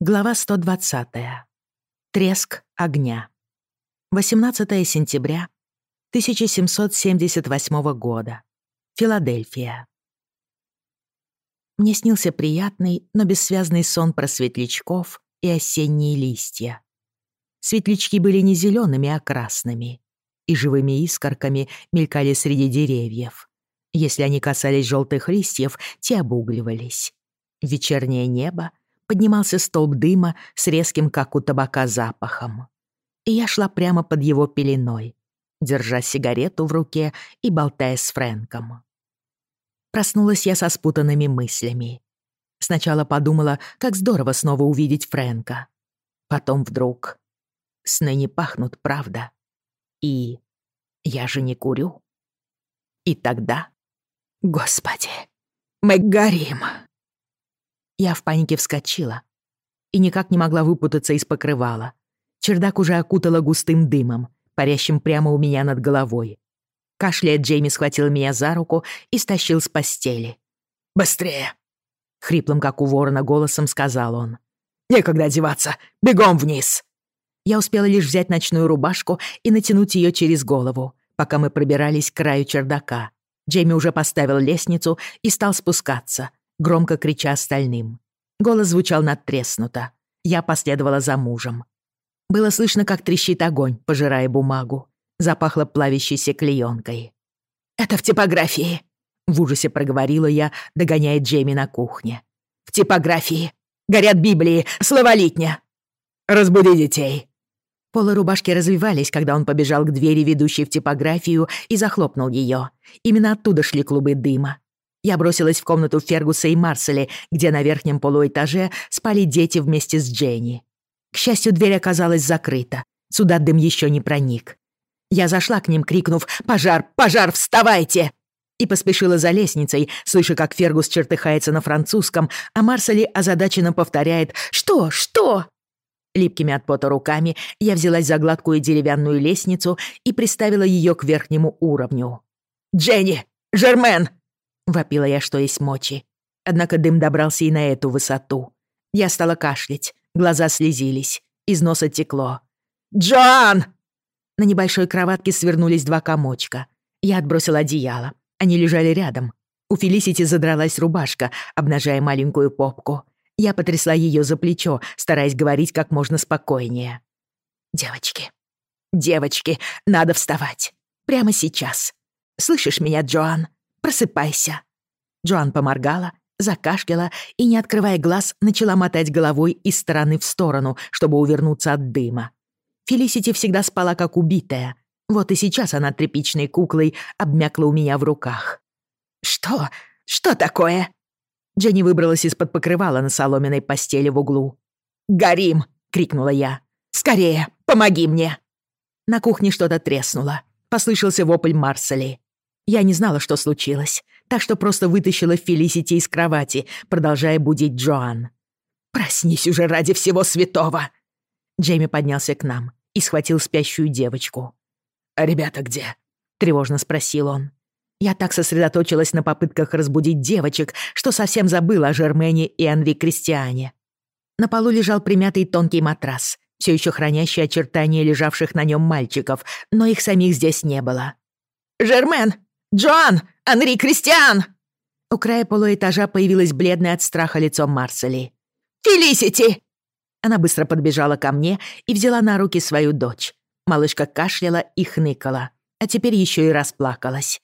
Глава 120. Треск огня. 18 сентября 1778 года. Филадельфия. Мне снился приятный, но бессвязный сон про светлячков и осенние листья. Светлячки были не зелеными, а красными, и живыми искорками мелькали среди деревьев. Если они касались желтых листьев, те обугливались. Вечернее небо поднимался столб дыма с резким, как у табака, запахом. И я шла прямо под его пеленой, держа сигарету в руке и болтая с Фрэнком. Проснулась я со спутанными мыслями. Сначала подумала, как здорово снова увидеть Фрэнка. Потом вдруг... Сны не пахнут, правда? И... Я же не курю. И тогда... Господи, мы горим. Я в панике вскочила и никак не могла выпутаться из покрывала. Чердак уже окутала густым дымом, парящим прямо у меня над головой. Кашляя, Джейми схватил меня за руку и стащил с постели. «Быстрее!» — хриплым, как у ворона, голосом сказал он. «Некогда одеваться! Бегом вниз!» Я успела лишь взять ночную рубашку и натянуть ее через голову, пока мы пробирались к краю чердака. Джейми уже поставил лестницу и стал спускаться, громко крича остальным. Голос звучал надтреснуто. Я последовала за мужем. Было слышно, как трещит огонь, пожирая бумагу. Запахло плавящейся клеенкой. «Это в типографии!» В ужасе проговорила я, догоняя Джейми на кухне. «В типографии! Горят Библии! Словолитня!» «Разбуди детей!» Полы рубашки развивались, когда он побежал к двери, ведущей в типографию, и захлопнул ее. Именно оттуда шли клубы дыма. Я бросилась в комнату Фергуса и Марсели, где на верхнем полуэтаже спали дети вместе с Дженни. К счастью, дверь оказалась закрыта. Сюда дым еще не проник. Я зашла к ним, крикнув «Пожар! Пожар! Вставайте!» и поспешила за лестницей, слыша, как Фергус чертыхается на французском, а Марсели озадаченно повторяет «Что? Что?». Липкими от пота руками я взялась за гладкую деревянную лестницу и приставила ее к верхнему уровню. «Дженни! Жермен! Вопила я, что есть мочи. Однако дым добрался и на эту высоту. Я стала кашлять, глаза слезились, из носа текло. «Джоан!» На небольшой кроватке свернулись два комочка. Я отбросила одеяло. Они лежали рядом. У Фелисити задралась рубашка, обнажая маленькую попку. Я потрясла ее за плечо, стараясь говорить как можно спокойнее. «Девочки, девочки, надо вставать. Прямо сейчас. Слышишь меня, Джоан? Просыпайся!» Джоан поморгала, закашляла и, не открывая глаз, начала мотать головой из стороны в сторону, чтобы увернуться от дыма. Фелисити всегда спала как убитая. Вот и сейчас она тряпичной куклой обмякла у меня в руках. «Что? Что такое?» Дженни выбралась из-под покрывала на соломенной постели в углу. «Горим!» — крикнула я. «Скорее, помоги мне!» На кухне что-то треснуло. Послышался вопль Марсели. Я не знала, что случилось, так что просто вытащила Фелисити из кровати, продолжая будить Джоан. «Проснись уже ради всего святого!» Джейми поднялся к нам и схватил спящую девочку. «А ребята где?» — тревожно спросил он. Я так сосредоточилась на попытках разбудить девочек, что совсем забыла о Жермене и Анри Кристиане. На полу лежал примятый тонкий матрас, все еще хранящий очертания лежавших на нем мальчиков, но их самих здесь не было. «Жермен!» «Джоан! Анри Кристиан!» У края полуэтажа появилось бледное от страха лицо Марсели. «Фелисити!» Она быстро подбежала ко мне и взяла на руки свою дочь. Малышка кашляла и хныкала, а теперь еще и расплакалась.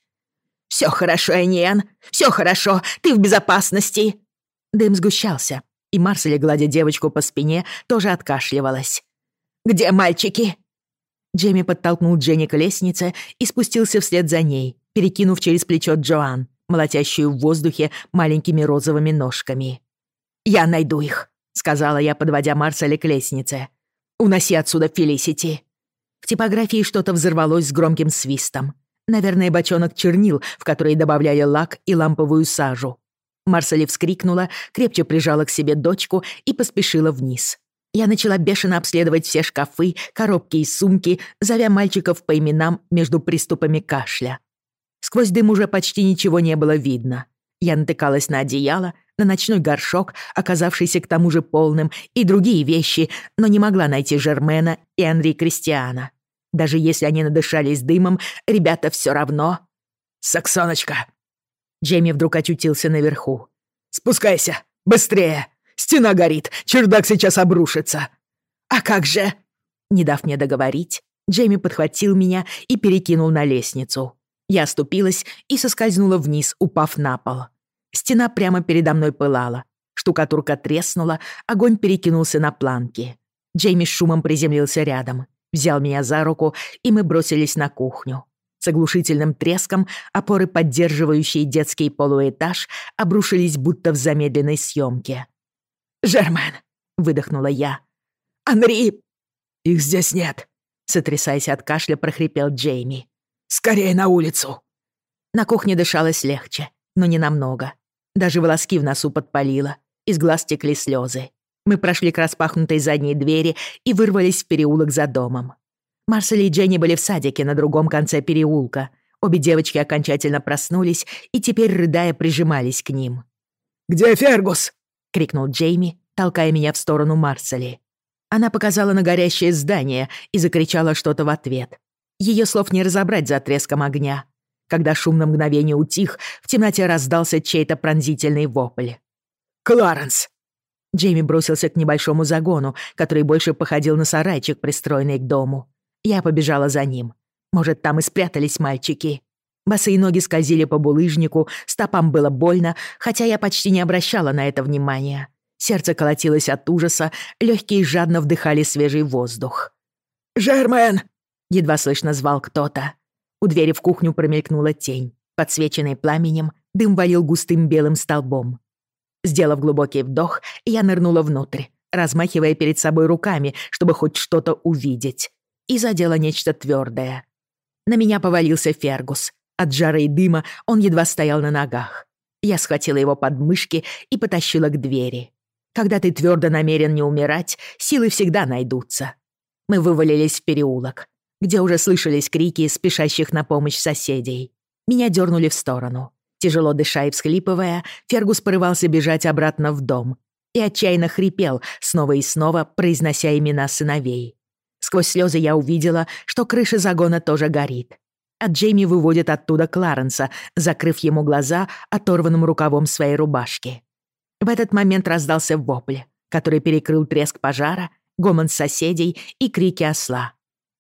«Все хорошо, Эниен, все хорошо, ты в безопасности!» Дым сгущался, и Марсели, гладя девочку по спине, тоже откашливалась. «Где мальчики?» Джейми подтолкнул Дженни к лестнице и спустился вслед за ней, перекинув через плечо Джоан, молотящую в воздухе маленькими розовыми ножками. «Я найду их», — сказала я, подводя Марселя к лестнице. «Уноси отсюда Фелисити». В типографии что-то взорвалось с громким свистом. Наверное, бочонок чернил, в который добавляли лак и ламповую сажу. Марсели вскрикнула, крепче прижала к себе дочку и поспешила вниз. Я начала бешено обследовать все шкафы, коробки и сумки, зовя мальчиков по именам между приступами кашля. Сквозь дым уже почти ничего не было видно. Я натыкалась на одеяло, на ночной горшок, оказавшийся к тому же полным, и другие вещи, но не могла найти Жермена и Анри Кристиана. Даже если они надышались дымом, ребята все равно... «Саксоночка!» Джейми вдруг очутился наверху. «Спускайся! Быстрее! Стена горит! Чердак сейчас обрушится!» «А как же?» Не дав мне договорить, Джейми подхватил меня и перекинул на лестницу. Я оступилась и соскользнула вниз, упав на пол. Стена прямо передо мной пылала. Штукатурка треснула, огонь перекинулся на планки. Джейми с шумом приземлился рядом, взял меня за руку, и мы бросились на кухню. С оглушительным треском опоры, поддерживающие детский полуэтаж, обрушились будто в замедленной съемке. «Жермен!» — выдохнула я. «Анри!» «Их здесь нет!» — сотрясаясь от кашля, прохрипел Джейми. «Скорее на улицу!» На кухне дышалось легче, но не намного. Даже волоски в носу подпалило, из глаз текли слезы. Мы прошли к распахнутой задней двери и вырвались в переулок за домом. Марсель и Дженни были в садике на другом конце переулка. Обе девочки окончательно проснулись и теперь, рыдая, прижимались к ним. «Где Фергус?» — крикнул Джейми, толкая меня в сторону Марсели. Она показала на горящее здание и закричала что-то в ответ. Ее слов не разобрать за треском огня. Когда шум на мгновение утих, в темноте раздался чей-то пронзительный вопль. «Кларенс!» Джейми бросился к небольшому загону, который больше походил на сарайчик, пристроенный к дому. Я побежала за ним. Может, там и спрятались мальчики. Босые ноги скользили по булыжнику, стопам было больно, хотя я почти не обращала на это внимания. Сердце колотилось от ужаса, легкие жадно вдыхали свежий воздух. «Жермен!» — едва слышно звал кто-то. У двери в кухню промелькнула тень. Подсвеченный пламенем, дым валил густым белым столбом. Сделав глубокий вдох, я нырнула внутрь, размахивая перед собой руками, чтобы хоть что-то увидеть. И задела нечто твердое. На меня повалился Фергус. От жары и дыма он едва стоял на ногах. Я схватила его под мышки и потащила к двери. Когда ты твердо намерен не умирать, силы всегда найдутся. Мы вывалились в переулок, где уже слышались крики спешащих на помощь соседей. Меня дернули в сторону. Тяжело дыша и всхлипывая, Фергус порывался бежать обратно в дом и отчаянно хрипел, снова и снова произнося имена сыновей. Сквозь слезы я увидела, что крыша загона тоже горит. А Джейми выводит оттуда Кларенса, закрыв ему глаза оторванным рукавом своей рубашки. В этот момент раздался вопль, который перекрыл треск пожара, гомон соседей и крики осла.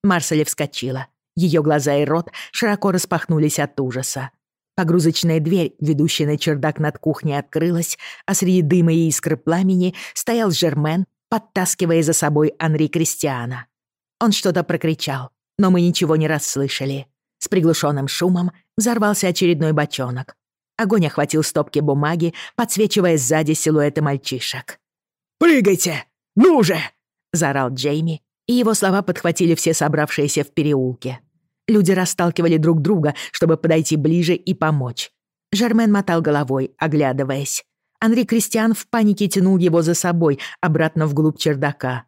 Марселя вскочила. Ее глаза и рот широко распахнулись от ужаса. Погрузочная дверь, ведущая на чердак над кухней, открылась, а среди дыма и искры пламени стоял Жермен, подтаскивая за собой Анри Кристиана. Он что-то прокричал, но мы ничего не расслышали. С приглушенным шумом взорвался очередной бочонок. Огонь охватил стопки бумаги, подсвечивая сзади силуэты мальчишек. «Прыгайте! Ну же!» — заорал Джейми, и его слова подхватили все собравшиеся в переулке. Люди расталкивали друг друга, чтобы подойти ближе и помочь. Жермен мотал головой, оглядываясь. Анри Кристиан в панике тянул его за собой обратно вглубь чердака.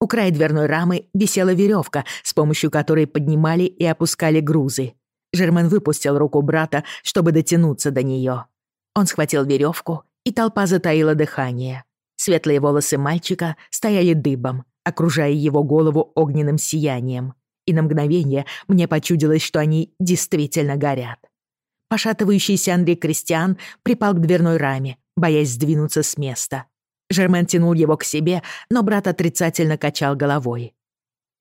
У края дверной рамы висела веревка, с помощью которой поднимали и опускали грузы. Жермен выпустил руку брата, чтобы дотянуться до нее. Он схватил веревку, и толпа затаила дыхание. Светлые волосы мальчика стояли дыбом, окружая его голову огненным сиянием. И на мгновение мне почудилось, что они действительно горят. Пошатывающийся Андрей Кристиан припал к дверной раме, боясь сдвинуться с места. Жермен тянул его к себе, но брат отрицательно качал головой.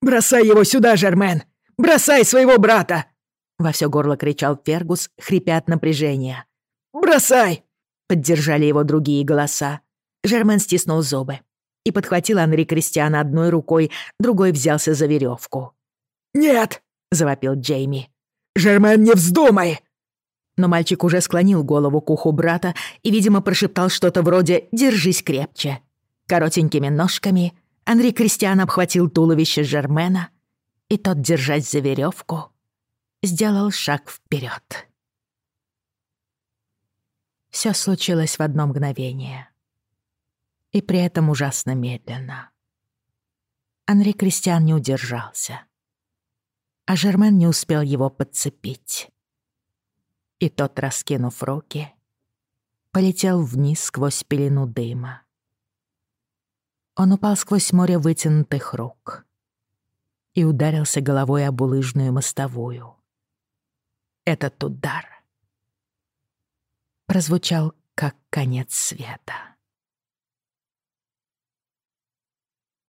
«Бросай его сюда, Жермен! Бросай своего брата! Во все горло кричал Фергус, хрипя от напряжения. «Бросай!» — поддержали его другие голоса. Жермен стиснул зубы и подхватил Анри Кристиана одной рукой, другой взялся за веревку. «Нет!» — завопил Джейми. «Жермен, не вздумай!» Но мальчик уже склонил голову к уху брата и, видимо, прошептал что-то вроде «держись крепче». Коротенькими ножками Анри Кристиан обхватил туловище Жермена, и тот, держась за веревку, сделал шаг вперед. Все случилось в одно мгновение. И при этом ужасно медленно. Анри Кристиан не удержался. А Жермен не успел его подцепить. И тот, раскинув руки, полетел вниз сквозь пелену дыма. Он упал сквозь море вытянутых рук и ударился головой об улыжную мостовую. Этот удар прозвучал как конец света.